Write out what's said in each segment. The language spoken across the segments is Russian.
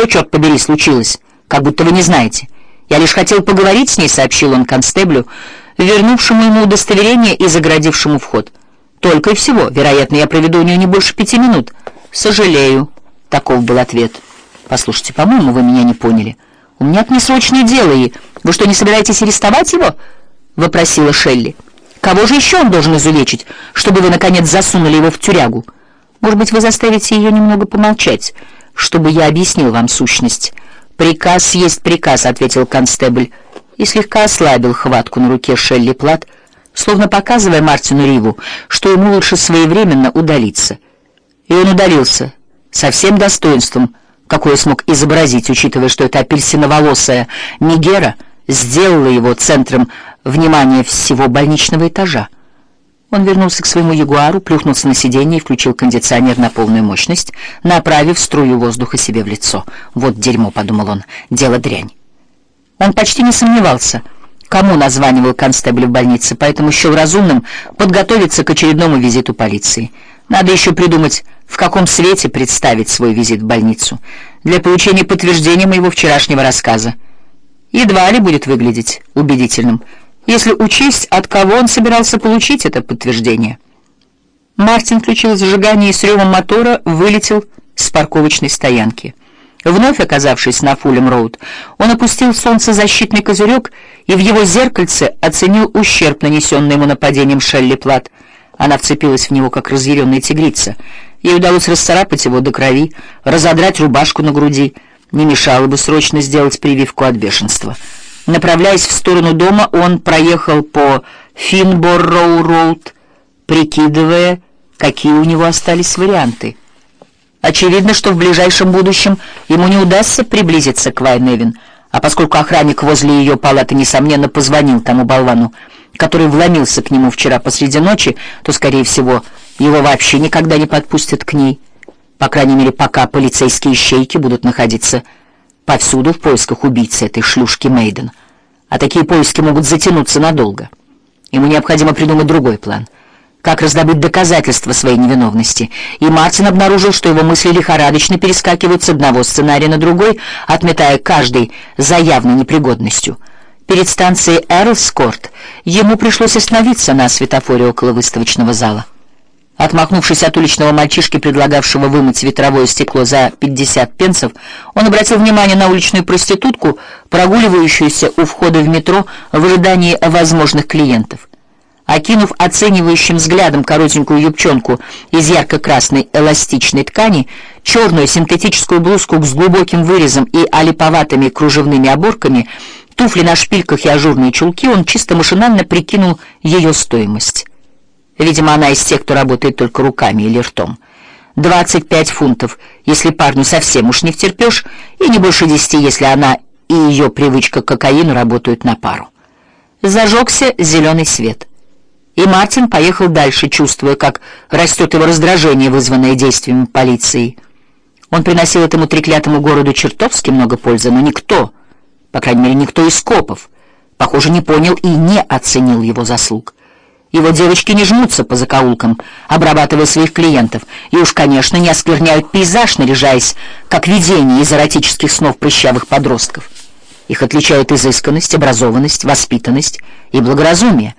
Что, черт побери, случилось? Как будто вы не знаете. Я лишь хотел поговорить с ней, сообщил он констеблю, вернувшему ему удостоверение и заградившему вход. Только и всего. Вероятно, я проведу у нее не больше пяти минут. Сожалею. Таков был ответ. Послушайте, по-моему, вы меня не поняли. У меня к несрочное дело, и вы что, не собираетесь арестовать его? Вопросила Шелли. Кого же еще он должен изувечить, чтобы вы, наконец, засунули его в тюрягу? Может быть, вы заставите ее немного помолчать, чтобы я объяснил вам сущность. Приказ есть приказ, ответил констебль и слегка ослабил хватку на руке Шелли Плат, словно показывая Мартину Риву, что ему лучше своевременно удалиться. И он удалился со всем достоинством, какое смог изобразить, учитывая, что эта апельсиноволосая Мигера сделала его центром внимания всего больничного этажа. Он вернулся к своему ягуару, плюхнулся на сиденье и включил кондиционер на полную мощность, направив струю воздуха себе в лицо. «Вот дерьмо», — подумал он, — «дело дрянь». Он почти не сомневался, кому названивал констебль в больнице, поэтому счел разумным подготовиться к очередному визиту полиции. Надо еще придумать, в каком свете представить свой визит в больницу для получения подтверждения моего вчерашнего рассказа. Едва ли будет выглядеть убедительным — если учесть, от кого он собирался получить это подтверждение. Мартин включил зажигание и с ревом мотора вылетел с парковочной стоянки. Вновь оказавшись на Фулем-роуд, он опустил солнцезащитный козырек и в его зеркальце оценил ущерб, нанесенный ему нападением Шелли Плат. Она вцепилась в него, как разъяренная тигрица. Ей удалось расцарапать его до крови, разодрать рубашку на груди. Не мешало бы срочно сделать прививку от бешенства. Направляясь в сторону дома, он проехал по Финборроу-роуд, прикидывая, какие у него остались варианты. Очевидно, что в ближайшем будущем ему не удастся приблизиться к Вайневин, а поскольку охранник возле ее палаты, несомненно, позвонил тому болвану, который вломился к нему вчера посреди ночи, то, скорее всего, его вообще никогда не подпустят к ней. По крайней мере, пока полицейские ищейки будут находиться повсюду в поисках убийцы этой шлюшки Мейден. А такие поиски могут затянуться надолго. Ему необходимо придумать другой план. Как раздобыть доказательства своей невиновности. И Мартин обнаружил, что его мысли лихорадочно перескакивают с одного сценария на другой, отметая каждый за явной непригодностью. Перед станцией Эрлскорт ему пришлось остановиться на светофоре около выставочного зала. Отмахнувшись от уличного мальчишки, предлагавшего вымыть ветровое стекло за 50 пенсов, он обратил внимание на уличную проститутку, прогуливающуюся у входа в метро в ожидании возможных клиентов. Окинув оценивающим взглядом коротенькую юбчонку из ярко-красной эластичной ткани, черную синтетическую блузку с глубоким вырезом и олиповатыми кружевными оборками, туфли на шпильках и ажурные чулки, он чисто машинально прикинул ее стоимость. Видимо, она из тех, кто работает только руками или ртом. 25 фунтов, если парню совсем уж не втерпешь, и не больше 10, если она и ее привычка к кокаину работают на пару. Зажегся зеленый свет. И Мартин поехал дальше, чувствуя, как растет его раздражение, вызванное действиями полиции. Он приносил этому треклятому городу чертовски много пользы, но никто, по крайней мере, никто из копов, похоже, не понял и не оценил его заслуг. Его девочки не жмутся по закоулкам, обрабатывая своих клиентов, и уж, конечно, не оскверняют пейзаж, наряжаясь, как видение из эротических снов прыщавых подростков. Их отличает изысканность, образованность, воспитанность и благоразумие.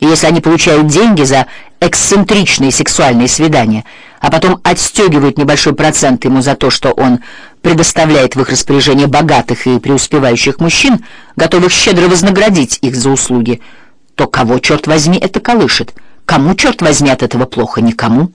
И если они получают деньги за эксцентричные сексуальные свидания, а потом отстегивают небольшой процент ему за то, что он предоставляет в их распоряжение богатых и преуспевающих мужчин, готовых щедро вознаградить их за услуги – то кого, черт возьми, это колышет? Кому, черт возьми, от этого плохо? Никому.